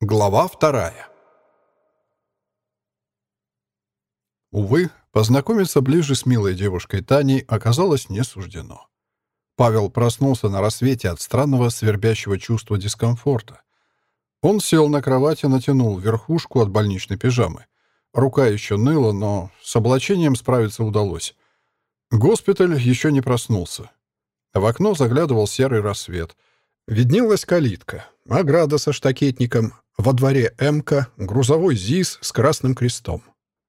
Глава вторая. Увы, познакомиться ближе с милой девушкой Таней оказалось не суждено. Павел проснулся на рассвете от странного свербящего чувства дискомфорта. Он сел на кровати, натянул верхушку от больничной пижамы. Рука еще ныла, но с облачением справиться удалось. Госпиталь еще не проснулся. В окно заглядывал серый рассвет. Виднелась калитка, ограда со штакетником, во дворе МК грузовой ЗИС с красным крестом.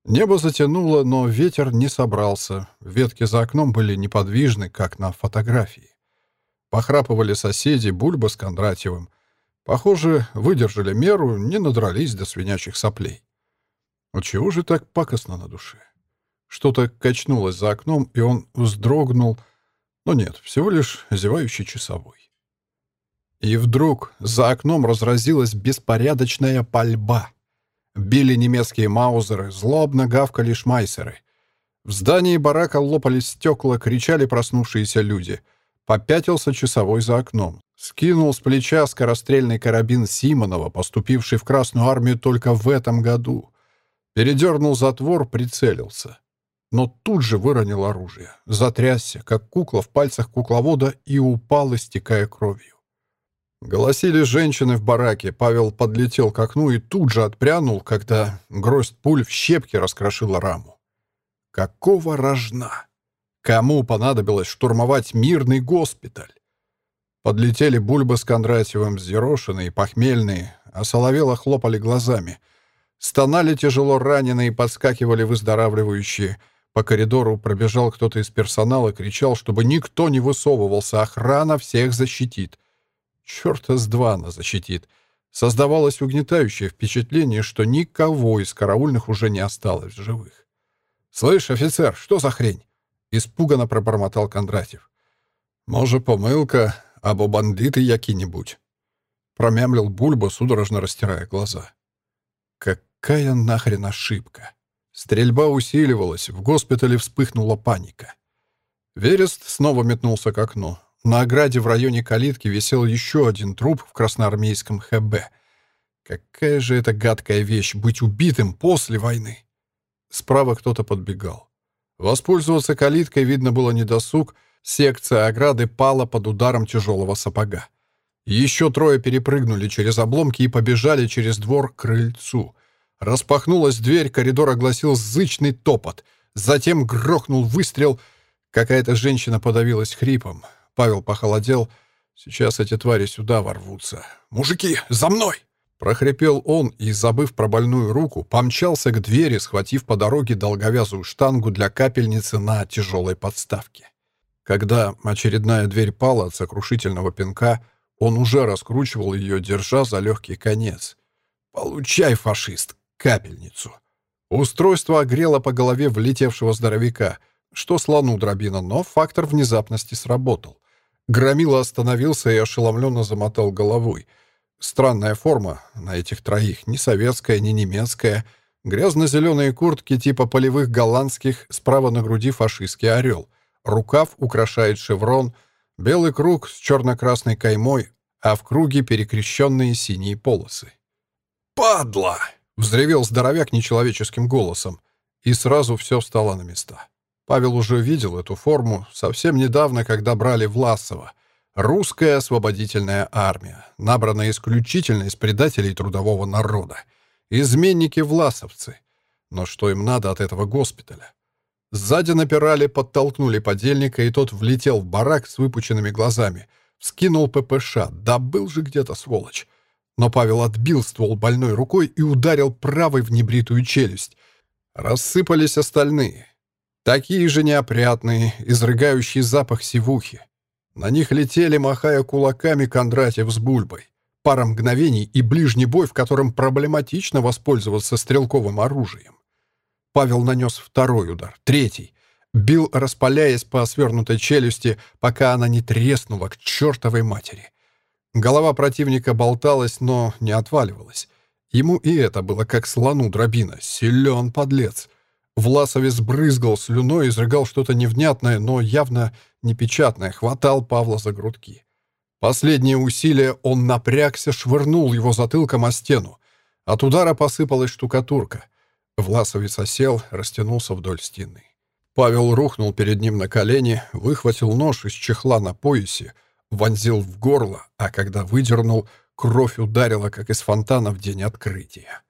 Небо затянуло, но ветер не собрался. Ветки за окном были неподвижны, как на фотографии. Похрапывали соседи Бульба с Кондратьевым. Похоже, выдержали меру, не надрались до свинячих соплей. А чего же так пакостно на душе? Что-то качнулось за окном, и он вздрогнул. Но нет, всего лишь зевающий часовой. И вдруг за окном разразилась беспорядочная пальба. Били немецкие маузеры, злобно гавкали шмайсеры. В здании барака лопались стекла, кричали проснувшиеся люди. Попятился часовой за окном. Скинул с плеча скорострельный карабин Симонова, поступивший в Красную армию только в этом году. Передернул затвор, прицелился. Но тут же выронил оружие. Затрясся, как кукла в пальцах кукловода, и упал, истекая кровью. Голосили женщины в бараке. Павел подлетел к окну и тут же отпрянул, когда гроздь пуль в щепке раскрошила раму. Какого рожна? Кому понадобилось штурмовать мирный госпиталь? Подлетели Бульба с Кондратьевым, взъерошенные, похмельные, а соловело хлопали глазами. Стонали тяжело раненые, подскакивали выздоравливающие. По коридору пробежал кто-то из персонала, кричал, чтобы никто не высовывался, охрана всех защитит — Чёрта с два она защитит. Создавалось угнетающее впечатление, что никого из караульных уже не осталось в живых. «Слышь, офицер, что за хрень?» — испуганно пробормотал Кондратьев. «Може, помылка, або бандиты яки-нибудь?» — промямлил Бульба, судорожно растирая глаза. «Какая нахрен ошибка?» Стрельба усиливалась, в госпитале вспыхнула паника. Верест снова метнулся к окну. На ограде в районе калитки висел еще один труп в красноармейском ХБ. Какая же это гадкая вещь — быть убитым после войны! Справа кто-то подбегал. Воспользоваться калиткой, видно, было недосуг. Секция ограды пала под ударом тяжелого сапога. Еще трое перепрыгнули через обломки и побежали через двор к крыльцу. Распахнулась дверь, коридор огласил зычный топот. Затем грохнул выстрел. Какая-то женщина подавилась хрипом. Павел похолодел. Сейчас эти твари сюда ворвутся. «Мужики, за мной!» Прохрипел он и, забыв про больную руку, помчался к двери, схватив по дороге долговязую штангу для капельницы на тяжелой подставке. Когда очередная дверь пала от сокрушительного пинка, он уже раскручивал ее, держа за легкий конец. «Получай, фашист, капельницу!» Устройство огрело по голове влетевшего здоровяка, что слону дробина, но фактор внезапности сработал. Громила остановился и ошеломленно замотал головой. Странная форма на этих троих, ни советская, ни немецкая. Грязно-зеленые куртки типа полевых голландских, справа на груди фашистский орел. Рукав украшает шеврон, белый круг с черно-красной каймой, а в круге перекрещенные синие полосы. «Падла!» — взревел здоровяк нечеловеческим голосом, и сразу все встало на места. Павел уже видел эту форму совсем недавно, когда брали Власова. Русская освободительная армия, набранная исключительно из предателей трудового народа. Изменники-власовцы. Но что им надо от этого госпиталя? Сзади напирали, подтолкнули подельника, и тот влетел в барак с выпученными глазами. Вскинул ППШ. Да был же где-то, сволочь. Но Павел отбил ствол больной рукой и ударил правой в небритую челюсть. Рассыпались остальные. Такие же неопрятные, изрыгающие запах сивухи. На них летели, махая кулаками Кондратьев с Бульбой. Пара мгновений и ближний бой, в котором проблематично воспользоваться стрелковым оружием. Павел нанес второй удар, третий. Бил, распаляясь по свернутой челюсти, пока она не треснула к чертовой матери. Голова противника болталась, но не отваливалась. Ему и это было как слону дробина. Силен подлец. Власовец брызгал слюной, изрыгал что-то невнятное, но явно непечатное, хватал Павла за грудки. Последнее усилие он напрягся, швырнул его затылком о стену. От удара посыпалась штукатурка. Власовец осел, растянулся вдоль стены. Павел рухнул перед ним на колени, выхватил нож из чехла на поясе, вонзил в горло, а когда выдернул, кровь ударила, как из фонтана в день открытия.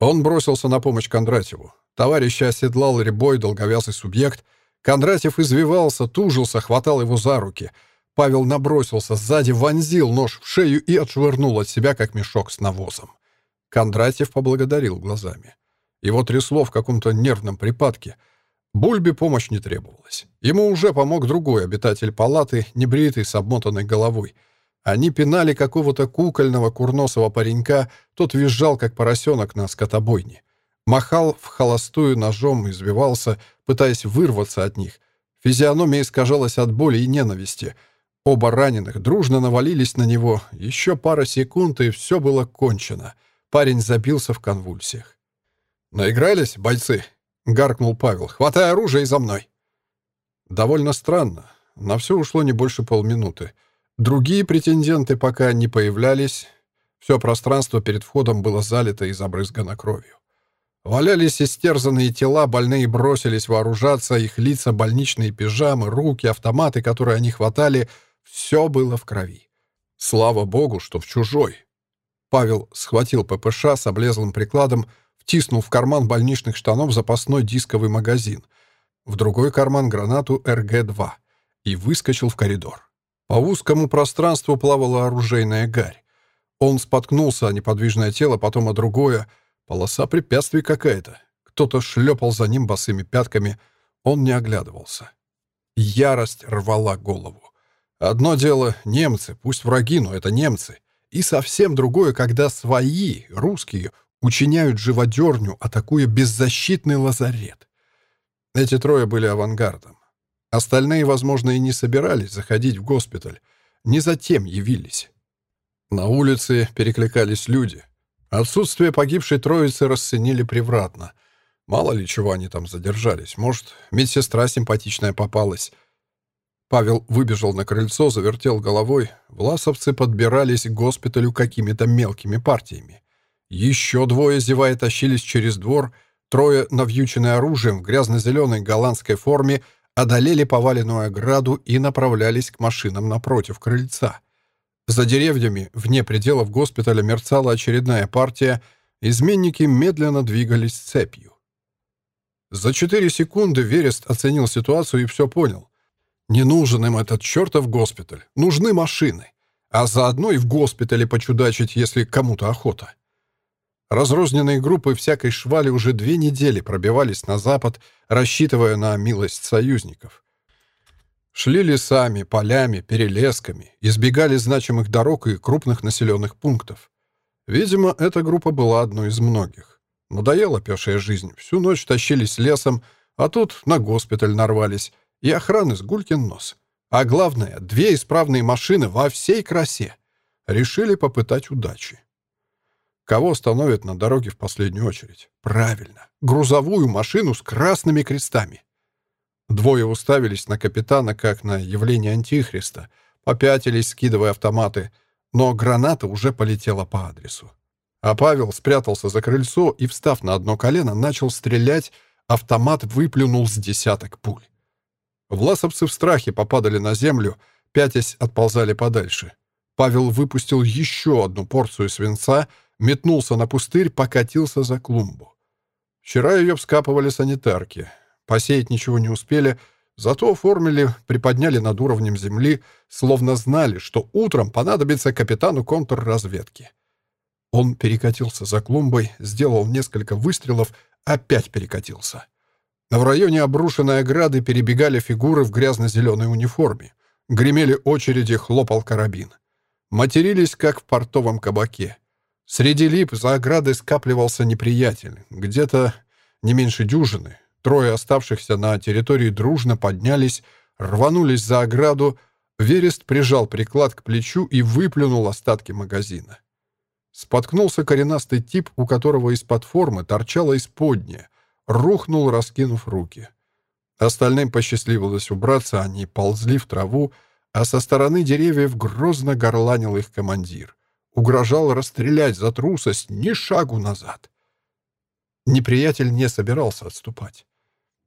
Он бросился на помощь Кондратьеву. Товарища оседлал рябой долговязый субъект. Кондратьев извивался, тужился, хватал его за руки. Павел набросился сзади, вонзил нож в шею и отшвырнул от себя, как мешок с навозом. Кондратьев поблагодарил глазами. Его трясло в каком-то нервном припадке. Бульбе помощь не требовалась. Ему уже помог другой обитатель палаты, небритый, с обмотанной головой. Они пинали какого-то кукольного курносого паренька, тот визжал, как поросенок на скотобойне. Махал в холостую ножом, извивался, пытаясь вырваться от них. Физиономия искажалась от боли и ненависти. Оба раненых дружно навалились на него. Еще пара секунд, и все было кончено. Парень забился в конвульсиях. «Наигрались, бойцы?» — гаркнул Павел. «Хватай оружие и за мной!» Довольно странно. На все ушло не больше полминуты. Другие претенденты пока не появлялись. Все пространство перед входом было залито и забрызгано кровью. Валялись истерзанные тела, больные бросились вооружаться, их лица, больничные пижамы, руки, автоматы, которые они хватали — все было в крови. Слава богу, что в чужой. Павел схватил ППШ с облезлым прикладом, втиснул в карман больничных штанов запасной дисковый магазин, в другой карман гранату РГ-2 и выскочил в коридор. По узкому пространству плавала оружейная гарь. Он споткнулся о неподвижное тело, потом о другое — Полоса препятствий какая-то. Кто-то шлепал за ним босыми пятками. Он не оглядывался. Ярость рвала голову. Одно дело — немцы, пусть враги, но это немцы. И совсем другое, когда свои, русские, учиняют живодерню, атакуя беззащитный лазарет. Эти трое были авангардом. Остальные, возможно, и не собирались заходить в госпиталь. Не затем явились. На улице перекликались люди. Отсутствие погибшей троицы расценили превратно. Мало ли чего они там задержались. Может, медсестра симпатичная попалась. Павел выбежал на крыльцо, завертел головой. Власовцы подбирались к госпиталю какими-то мелкими партиями. Еще двое, зевая, тащились через двор. Трое, навьюченные оружием в грязно-зеленой голландской форме, одолели поваленную ограду и направлялись к машинам напротив крыльца. За деревьями, вне пределов госпиталя, мерцала очередная партия. Изменники медленно двигались цепью. За четыре секунды Верест оценил ситуацию и все понял. Не нужен им этот чертов госпиталь. Нужны машины. А заодно и в госпитале почудачить, если кому-то охота. Разрозненные группы всякой швали уже две недели пробивались на запад, рассчитывая на милость союзников. Шли лесами, полями, перелесками, избегали значимых дорог и крупных населенных пунктов. Видимо, эта группа была одной из многих. Надоела пешая жизнь, всю ночь тащились лесом, а тут на госпиталь нарвались, и охраны с гулькин нос. А главное, две исправные машины во всей красе. Решили попытать удачи. Кого остановят на дороге в последнюю очередь? Правильно, грузовую машину с красными крестами. Двое уставились на капитана, как на явление Антихриста, попятились, скидывая автоматы, но граната уже полетела по адресу. А Павел спрятался за крыльцо и, встав на одно колено, начал стрелять, автомат выплюнул с десяток пуль. Власовцы в страхе попадали на землю, пятясь отползали подальше. Павел выпустил еще одну порцию свинца, метнулся на пустырь, покатился за клумбу. Вчера ее вскапывали санитарки. Посеять ничего не успели, зато оформили, приподняли над уровнем земли, словно знали, что утром понадобится капитану контрразведки. Он перекатился за клумбой, сделал несколько выстрелов, опять перекатился. В районе обрушенной ограды перебегали фигуры в грязно-зеленой униформе. Гремели очереди, хлопал карабин. Матерились, как в портовом кабаке. Среди лип за оградой скапливался неприятель. Где-то не меньше дюжины. Трое оставшихся на территории дружно поднялись, рванулись за ограду. Верест прижал приклад к плечу и выплюнул остатки магазина. Споткнулся коренастый тип, у которого из-под формы торчало исподнее. Рухнул, раскинув руки. Остальным посчастливилось убраться, они ползли в траву, а со стороны деревьев грозно горланил их командир. Угрожал расстрелять за трусость ни шагу назад. Неприятель не собирался отступать.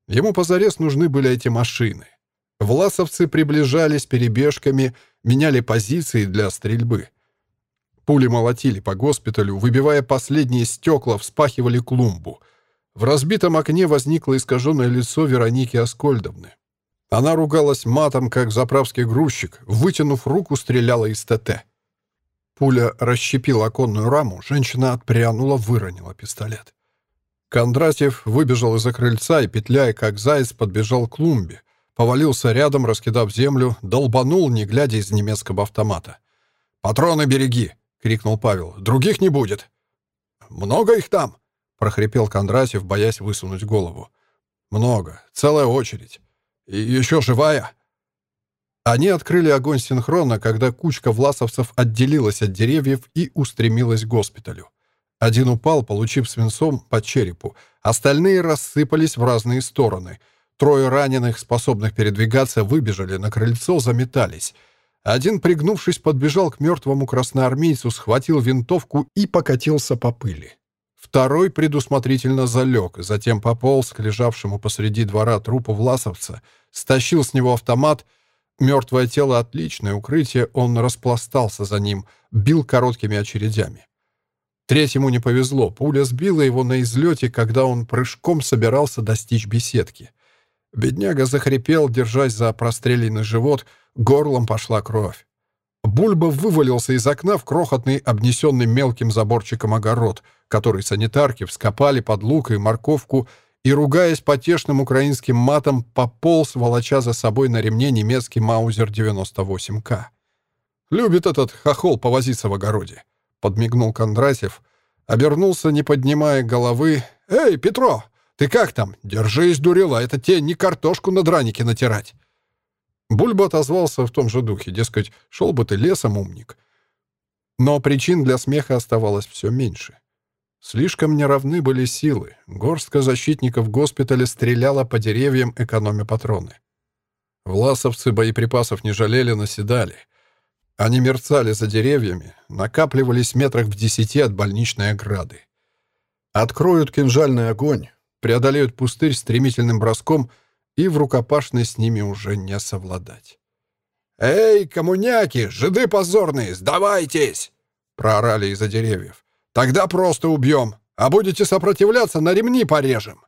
Ему позарез нужны были эти машины. Власовцы приближались перебежками, меняли позиции для стрельбы. Пули молотили по госпиталю, выбивая последние стекла, вспахивали клумбу. В разбитом окне возникло искаженное лицо Вероники Аскольдовны. Она ругалась матом, как заправский грузчик, вытянув руку, стреляла из ТТ. Пуля расщепила оконную раму, женщина отпрянула, выронила пистолет. Кондратьев выбежал из-за крыльца и, петляя как заяц, подбежал к клумбе. Повалился рядом, раскидав землю, долбанул, не глядя из немецкого автомата. «Патроны береги!» — крикнул Павел. «Других не будет!» «Много их там?» — прохрипел Кондратьев, боясь высунуть голову. «Много. Целая очередь. И еще живая?» Они открыли огонь синхронно, когда кучка власовцев отделилась от деревьев и устремилась к госпиталю. Один упал, получив свинцом по черепу. Остальные рассыпались в разные стороны. Трое раненых, способных передвигаться, выбежали на крыльцо, заметались. Один, пригнувшись, подбежал к мертвому красноармейцу, схватил винтовку и покатился по пыли. Второй предусмотрительно залег, затем пополз к лежавшему посреди двора трупу власовца, стащил с него автомат. Мертвое тело — отличное укрытие, он распластался за ним, бил короткими очередями. Третьему не повезло. Пуля сбила его на излете, когда он прыжком собирался достичь беседки. Бедняга захрипел, держась за простреленный живот, горлом пошла кровь. Бульба вывалился из окна в крохотный, обнесенный мелким заборчиком огород, который санитарки вскопали под лук и морковку и, ругаясь потешным украинским матом, пополз, волоча за собой на ремне немецкий Маузер 98К. Любит этот хохол повозиться в огороде подмигнул Кондратьев, обернулся, не поднимая головы. «Эй, Петро, ты как там? Держись, дурила, это тебе не картошку на дранике натирать!» Бульба отозвался в том же духе, дескать, шел бы ты лесом, умник. Но причин для смеха оставалось все меньше. Слишком неравны были силы. Горстка защитников госпиталя стреляла по деревьям, экономя патроны. Власовцы боеприпасов не жалели, наседали — они мерцали за деревьями, накапливались метрах в десяти от больничной ограды. Откроют кинжальный огонь, преодолеют пустырь стремительным броском, и в рукопашной с ними уже не совладать. «Эй, коммуняки, жиды позорные, сдавайтесь!» — проорали из-за деревьев. «Тогда просто убьем, а будете сопротивляться, на ремни порежем!»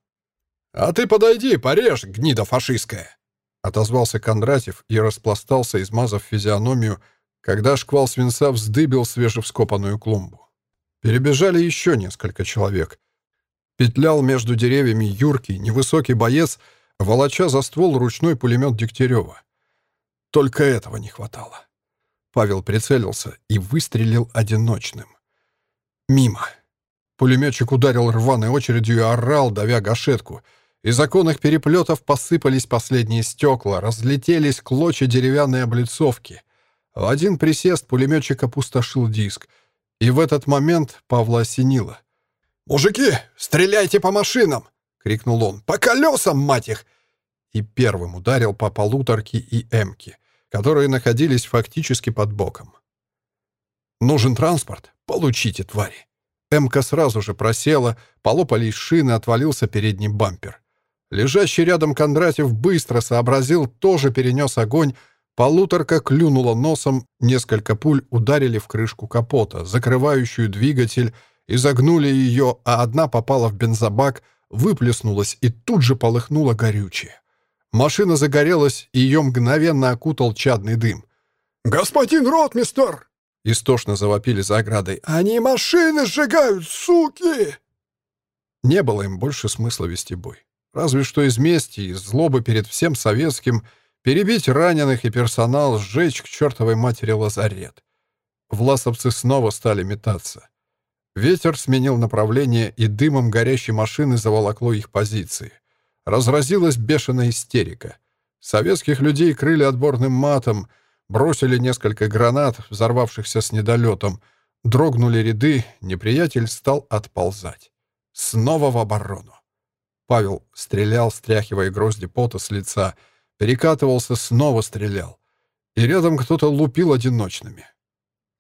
«А ты подойди, порежь, гнида фашистская!» — отозвался Кондратьев и распластался, измазав физиономию, когда шквал свинца вздыбил свежевскопанную клумбу. Перебежали еще несколько человек. Петлял между деревьями юркий, невысокий боец, волоча за ствол ручной пулемет Дегтярева. Только этого не хватало. Павел прицелился и выстрелил одиночным. Мимо. Пулеметчик ударил рваной очередью и орал, давя гашетку. Из оконных переплетов посыпались последние стекла, разлетелись клочья деревянной облицовки. В один присест пулеметчик опустошил диск, и в этот момент Павла осенило. «Мужики, стреляйте по машинам!» — крикнул он. «По колесам, мать их!» И первым ударил по полуторке и эмке, которые находились фактически под боком. «Нужен транспорт? Получите, твари!» Эмка сразу же просела, полопались шины, отвалился передний бампер. Лежащий рядом Кондратьев быстро сообразил, тоже перенес огонь, Полуторка клюнула носом, несколько пуль ударили в крышку капота, закрывающую двигатель, и загнули ее, а одна попала в бензобак, выплеснулась и тут же полыхнула горючее. Машина загорелась, и ее мгновенно окутал чадный дым. «Господин ротмистер!» — истошно завопили за оградой. «Они машины сжигают, суки!» Не было им больше смысла вести бой. Разве что из мести, из злобы перед всем советским — Перебить раненых и персонал, сжечь к чертовой матери лазарет. Власовцы снова стали метаться. Ветер сменил направление, и дымом горящей машины заволокло их позиции. Разразилась бешеная истерика. Советских людей крыли отборным матом, бросили несколько гранат, взорвавшихся с недолетом, дрогнули ряды, неприятель стал отползать. Снова в оборону. Павел стрелял, стряхивая грозди пота с лица — Перекатывался, снова стрелял. и рядом кто-то лупил одиночными.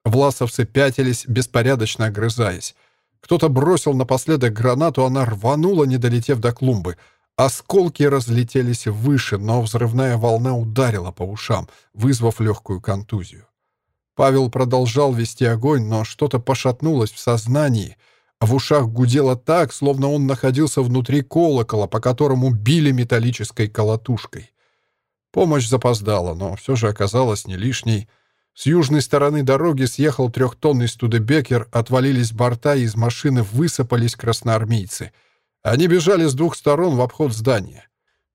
Власовцы пятились, беспорядочно огрызаясь. Кто-то бросил напоследок гранату, она рванула, не долетев до клумбы. Осколки разлетелись выше, но взрывная волна ударила по ушам, вызвав легкую контузию. Павел продолжал вести огонь, но что-то пошатнулось в сознании, в ушах гудело так, словно он находился внутри колокола, по которому били металлической колотушкой. Помощь запоздала, но все же оказалась не лишней. С южной стороны дороги съехал трехтонный студебекер, отвалились борта, и из машины высыпались красноармейцы. Они бежали с двух сторон в обход здания.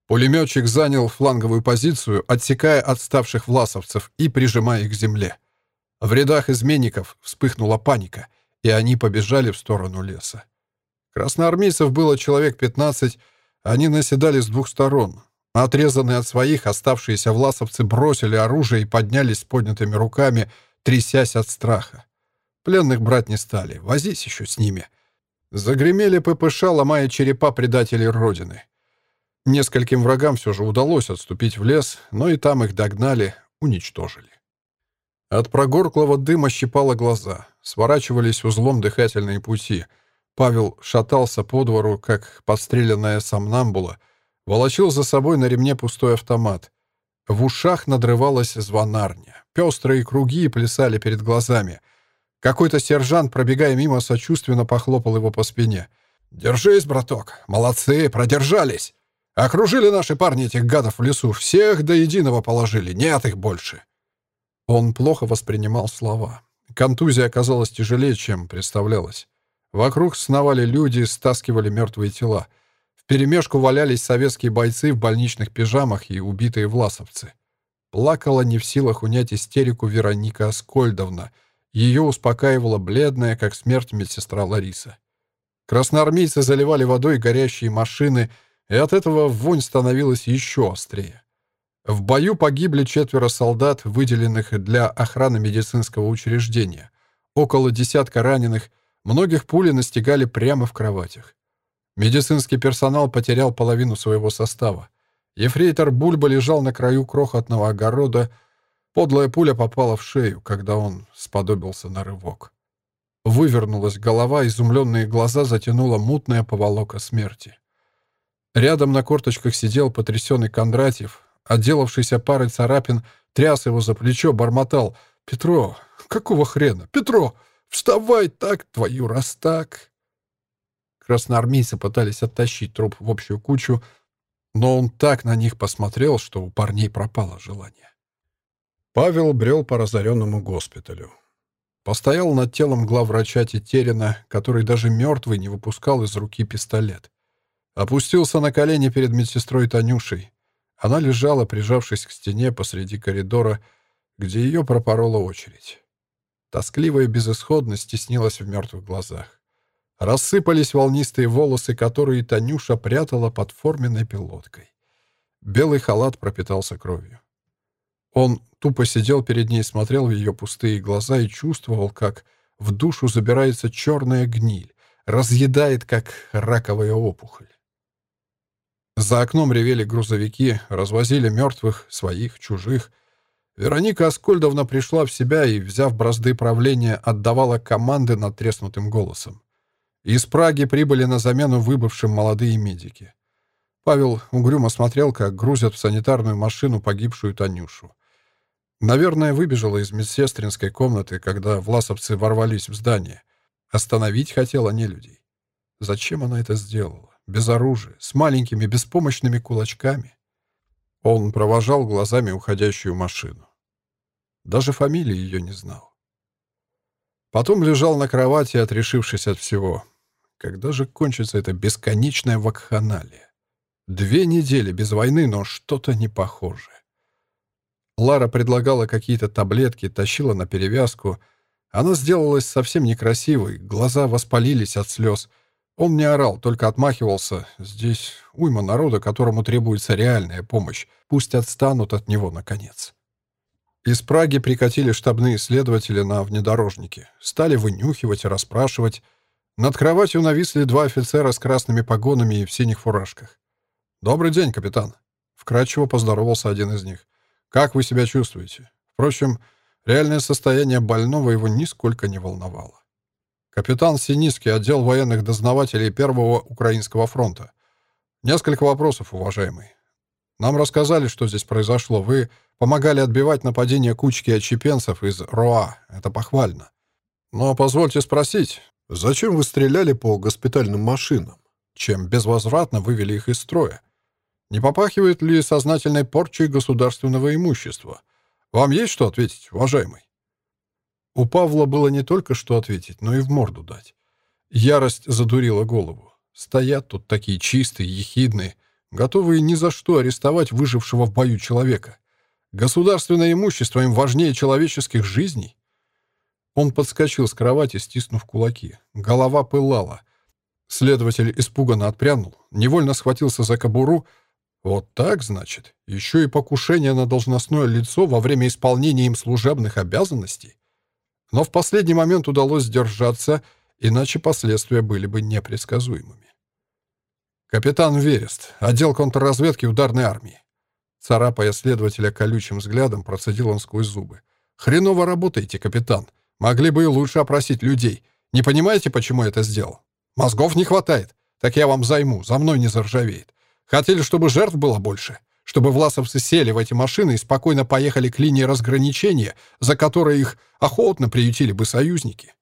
Пулеметчик занял фланговую позицию, отсекая отставших власовцев и прижимая их к земле. В рядах изменников вспыхнула паника, и они побежали в сторону леса. Красноармейцев было человек 15, они наседали с двух сторон. Отрезанные от своих, оставшиеся власовцы бросили оружие и поднялись с поднятыми руками, трясясь от страха. Пленных брать не стали, возись еще с ними. Загремели ППШ, ломая черепа предателей Родины. Нескольким врагам все же удалось отступить в лес, но и там их догнали, уничтожили. От прогорклого дыма щипало глаза, сворачивались узлом дыхательные пути. Павел шатался по двору, как подстреленная сомнамбула, волочил за собой на ремне пустой автомат. В ушах надрывалась звонарня. Пестрые круги плясали перед глазами. Какой-то сержант, пробегая мимо, сочувственно похлопал его по спине. «Держись, браток! Молодцы! Продержались! Окружили наши парни этих гадов в лесу. Всех до единого положили. Нет их больше!» Он плохо воспринимал слова. Контузия оказалась тяжелее, чем представлялось. Вокруг сновали люди, стаскивали мертвые тела. Вперемешку валялись советские бойцы в больничных пижамах и убитые власовцы. Плакала не в силах унять истерику Вероника Аскольдовна. Ее успокаивала бледная, как смерть, медсестра Лариса. Красноармейцы заливали водой горящие машины, и от этого вонь становилась еще острее. В бою погибли четверо солдат, выделенных для охраны медицинского учреждения. Около десятка раненых, многих пули настигали прямо в кроватях. Медицинский персонал потерял половину своего состава. Ефрейтор Бульба лежал на краю крохотного огорода. Подлая пуля попала в шею, когда он сподобился на рывок. Вывернулась голова, изумленные глаза затянула мутная поволока смерти. Рядом на корточках сидел потрясенный Кондратьев, отделавшийся парой царапин, тряс его за плечо, бормотал. «Петро, какого хрена? Петро, вставай так, твою раз так!» Красноармейцы пытались оттащить труп в общую кучу, но он так на них посмотрел, что у парней пропало желание. Павел брел по разоренному госпиталю. Постоял над телом главврача Тетерина, который даже мертвый не выпускал из руки пистолет. Опустился на колени перед медсестрой Танюшей. Она лежала, прижавшись к стене посреди коридора, где ее пропорола очередь. Тоскливая безысходность стеснилась в мертвых глазах. Рассыпались волнистые волосы, которые Танюша прятала под форменной пилоткой. Белый халат пропитался кровью. Он тупо сидел перед ней, смотрел в ее пустые глаза и чувствовал, как в душу забирается черная гниль, разъедает, как раковая опухоль. За окном ревели грузовики, развозили мертвых, своих, чужих. Вероника Аскольдовна пришла в себя и, взяв бразды правления, отдавала команды над треснутым голосом. Из Праги прибыли на замену выбывшим молодые медики. Павел угрюмо смотрел, как грузят в санитарную машину погибшую Танюшу. Наверное, выбежала из медсестринской комнаты, когда власовцы ворвались в здание. Остановить хотела не людей. Зачем она это сделала? без оружия, с маленькими беспомощными кулачками. Он провожал глазами уходящую машину. Даже фамилии ее не знал. Потом лежал на кровати, отрешившись от всего. Когда же кончится эта бесконечная вакханалия? Две недели без войны, но что-то не похожее. Лара предлагала какие-то таблетки, тащила на перевязку. Она сделалась совсем некрасивой, глаза воспалились от слез — он не орал, только отмахивался. Здесь уйма народа, которому требуется реальная помощь. Пусть отстанут от него, наконец. Из Праги прикатили штабные следователи на внедорожнике. Стали вынюхивать расспрашивать. Над кроватью нависли два офицера с красными погонами и в синих фуражках. «Добрый день, капитан!» Вкратчиво поздоровался один из них. «Как вы себя чувствуете?» Впрочем, реальное состояние больного его нисколько не волновало. Капитан Синицкий, отдел военных дознавателей Первого Украинского фронта. Несколько вопросов, уважаемый. Нам рассказали, что здесь произошло. Вы помогали отбивать нападение кучки отщепенцев из РОА. Это похвально. Но позвольте спросить, зачем вы стреляли по госпитальным машинам, чем безвозвратно вывели их из строя? Не попахивает ли сознательной порчей государственного имущества? Вам есть что ответить, уважаемый? У Павла было не только что ответить, но и в морду дать. Ярость задурила голову. Стоят тут такие чистые, ехидные, готовые ни за что арестовать выжившего в бою человека. Государственное имущество им важнее человеческих жизней. Он подскочил с кровати, стиснув кулаки. Голова пылала. Следователь испуганно отпрянул, невольно схватился за кобуру. Вот так, значит? Еще и покушение на должностное лицо во время исполнения им служебных обязанностей? Но в последний момент удалось сдержаться, иначе последствия были бы непредсказуемыми. «Капитан Верест, отдел контрразведки ударной армии». Царапая следователя колючим взглядом, процедил он сквозь зубы. «Хреново работаете, капитан. Могли бы и лучше опросить людей. Не понимаете, почему это сделал? Мозгов не хватает. Так я вам займу, за мной не заржавеет. Хотели, чтобы жертв было больше? чтобы власовцы сели в эти машины и спокойно поехали к линии разграничения, за которой их охотно приютили бы союзники.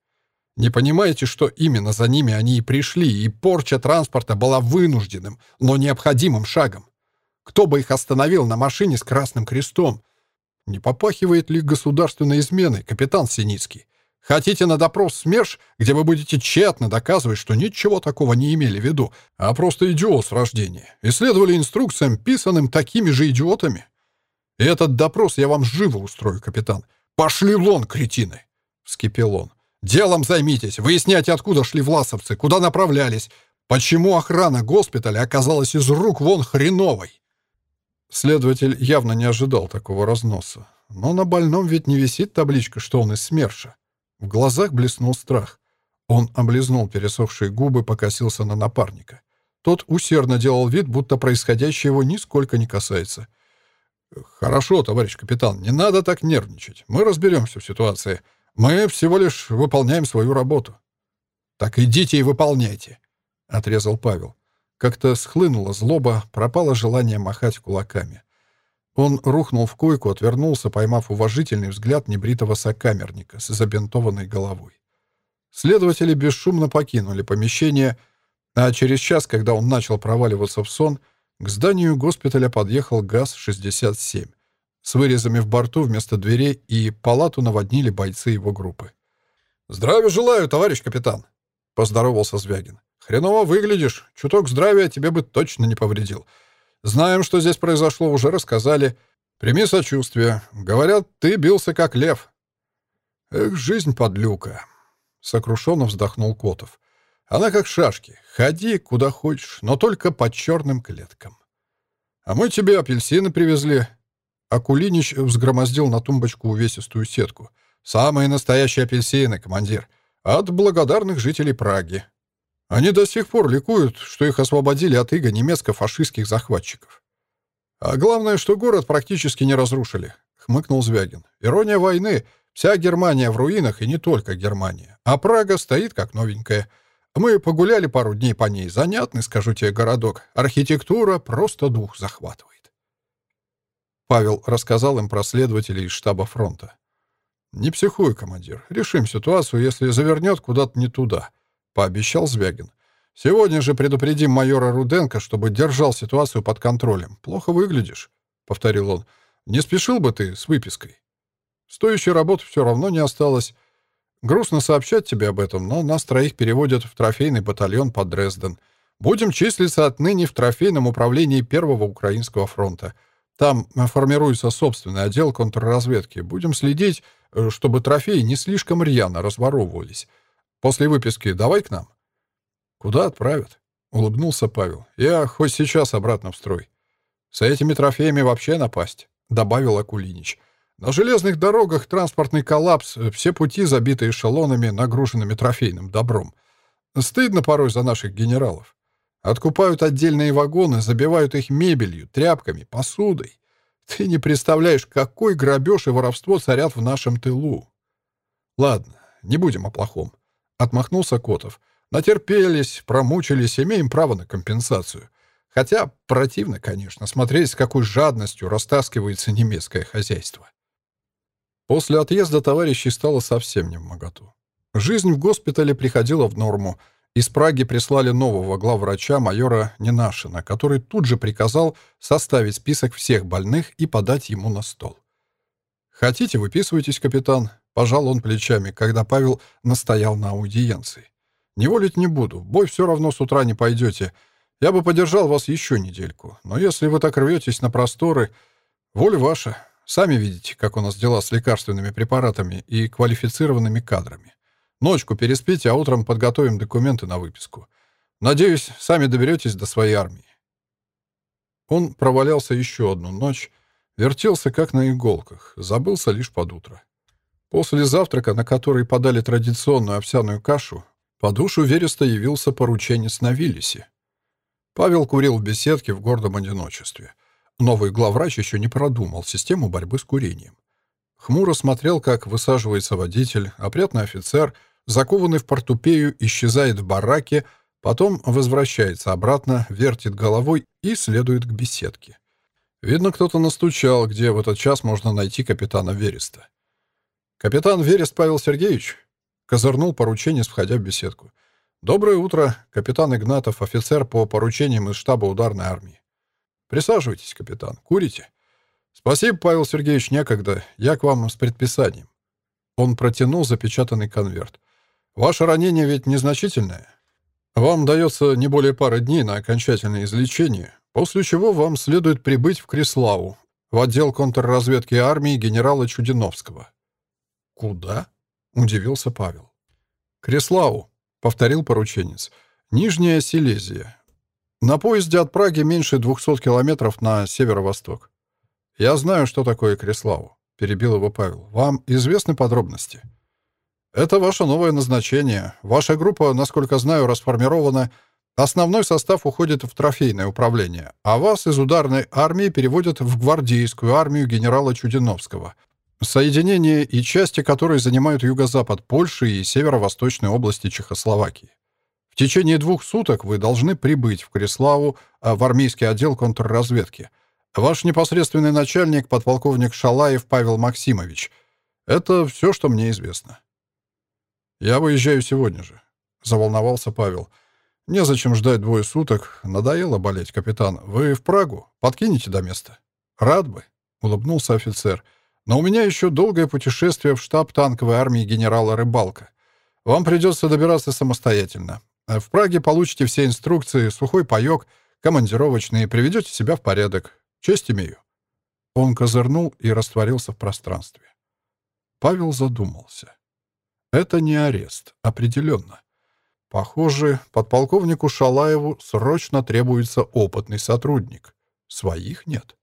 Не понимаете, что именно за ними они и пришли, и порча транспорта была вынужденным, но необходимым шагом? Кто бы их остановил на машине с красным крестом? Не попахивает ли государственной изменой, капитан Синицкий? Хотите на допрос СМЕРШ, где вы будете тщетно доказывать, что ничего такого не имели в виду, а просто идиот с рождения, и следовали инструкциям, писанным такими же идиотами? Этот допрос я вам живо устрою, капитан. Пошли лон, кретины!» — вскипел он. «Делом займитесь, выясняйте, откуда шли власовцы, куда направлялись, почему охрана госпиталя оказалась из рук вон хреновой». Следователь явно не ожидал такого разноса. Но на больном ведь не висит табличка, что он из СМЕРШа. В глазах блеснул страх. Он облизнул пересохшие губы, покосился на напарника. Тот усердно делал вид, будто происходящее его нисколько не касается. «Хорошо, товарищ капитан, не надо так нервничать. Мы разберемся в ситуации. Мы всего лишь выполняем свою работу». «Так идите и выполняйте», — отрезал Павел. Как-то схлынула злоба, пропало желание махать кулаками. Он рухнул в койку, отвернулся, поймав уважительный взгляд небритого сокамерника с забинтованной головой. Следователи бесшумно покинули помещение, а через час, когда он начал проваливаться в сон, к зданию госпиталя подъехал ГАЗ-67 с вырезами в борту вместо дверей, и палату наводнили бойцы его группы. «Здравия желаю, товарищ капитан!» — поздоровался Звягин. «Хреново выглядишь. Чуток здравия тебе бы точно не повредил. Знаем, что здесь произошло, уже рассказали. Прими сочувствие. Говорят, ты бился как лев». «Эх, жизнь подлюка!» — сокрушенно вздохнул Котов. «Она как шашки. Ходи, куда хочешь, но только по черным клеткам. А мы тебе апельсины привезли». Акулинич взгромоздил на тумбочку увесистую сетку. «Самые настоящие апельсины, командир. От благодарных жителей Праги. Они до сих пор ликуют, что их освободили от иго немецко-фашистских захватчиков. А главное, что город практически не разрушили, — хмыкнул Звягин. Ирония войны. Вся Германия в руинах, и не только Германия. А Прага стоит как новенькая. Мы погуляли пару дней по ней. Занятный, скажу тебе, городок. Архитектура просто дух захватывает. Павел рассказал им про следователей из штаба фронта. «Не психуй, командир. Решим ситуацию, если завернет куда-то не туда. — пообещал Звягин. «Сегодня же предупредим майора Руденко, чтобы держал ситуацию под контролем. Плохо выглядишь», — повторил он. «Не спешил бы ты с выпиской?» «Стоящей работы все равно не осталось. Грустно сообщать тебе об этом, но нас троих переводят в трофейный батальон под Дрезден. Будем числиться отныне в трофейном управлении Первого Украинского фронта. Там формируется собственный отдел контрразведки. Будем следить, э, чтобы трофеи не слишком рьяно разворовывались». После выписки давай к нам». «Куда отправят?» — улыбнулся Павел. «Я хоть сейчас обратно в строй. С этими трофеями вообще напасть», — добавил Акулинич. «На железных дорогах транспортный коллапс, все пути забиты эшелонами, нагруженными трофейным добром. Стыдно порой за наших генералов. Откупают отдельные вагоны, забивают их мебелью, тряпками, посудой. Ты не представляешь, какой грабеж и воровство царят в нашем тылу. Ладно, не будем о плохом. Отмахнулся Котов. Натерпелись, промучились, имеем право на компенсацию. Хотя противно, конечно, смотреть, с какой жадностью растаскивается немецкое хозяйство. После отъезда товарищей стало совсем не в моготу. Жизнь в госпитале приходила в норму. Из Праги прислали нового главврача, майора Ненашина, который тут же приказал составить список всех больных и подать ему на стол. «Хотите, выписывайтесь, капитан?» — пожал он плечами, когда Павел настоял на аудиенции. «Не волить не буду. Бой все равно с утра не пойдете. Я бы подержал вас еще недельку. Но если вы так рветесь на просторы, воля ваша. Сами видите, как у нас дела с лекарственными препаратами и квалифицированными кадрами. Ночку переспите, а утром подготовим документы на выписку. Надеюсь, сами доберетесь до своей армии». Он провалялся еще одну ночь, вертелся как на иголках, забылся лишь под утро. После завтрака, на который подали традиционную овсяную кашу, по душу Вереста явился порученец на Виллисе. Павел курил в беседке в гордом одиночестве. Новый главврач еще не продумал систему борьбы с курением. Хмуро смотрел, как высаживается водитель, опрятный офицер, закованный в портупею, исчезает в бараке, потом возвращается обратно, вертит головой и следует к беседке. Видно, кто-то настучал, где в этот час можно найти капитана Вереста. «Капитан Верест Павел Сергеевич?» — козырнул порученец, входя в беседку. «Доброе утро, капитан Игнатов, офицер по поручениям из штаба ударной армии. Присаживайтесь, капитан. Курите?» «Спасибо, Павел Сергеевич, некогда. Я к вам с предписанием». Он протянул запечатанный конверт. «Ваше ранение ведь незначительное. Вам дается не более пары дней на окончательное излечение, после чего вам следует прибыть в Креславу, в отдел контрразведки армии генерала Чудиновского». «Куда?» — удивился Павел. «Креславу», — повторил порученец. «Нижняя Силезия. На поезде от Праги меньше 200 километров на северо-восток. Я знаю, что такое Креславу, перебил его Павел. Вам известны подробности? Это ваше новое назначение. Ваша группа, насколько знаю, расформирована. Основной состав уходит в трофейное управление, а вас из ударной армии переводят в гвардейскую армию генерала Чудиновского. Соединения и части, которые занимают юго-запад Польши и северо-восточной области Чехословакии. В течение двух суток вы должны прибыть в Креславу, а, в армейский отдел контрразведки. Ваш непосредственный начальник — подполковник Шалаев Павел Максимович. Это все, что мне известно. «Я выезжаю сегодня же», — заволновался Павел. «Незачем ждать двое суток. Надоело болеть, капитан. Вы в Прагу? Подкинете до места?» «Рад бы», — улыбнулся офицер. «Но у меня еще долгое путешествие в штаб танковой армии генерала Рыбалка. Вам придется добираться самостоятельно. Э, в Праге получите все инструкции, сухой паёк, командировочные, приведете себя в порядок. Честь имею». Он козырнул и растворился в пространстве. Павел задумался. Это не арест, определенно. Похоже, подполковнику Шалаеву срочно требуется опытный сотрудник. Своих нет.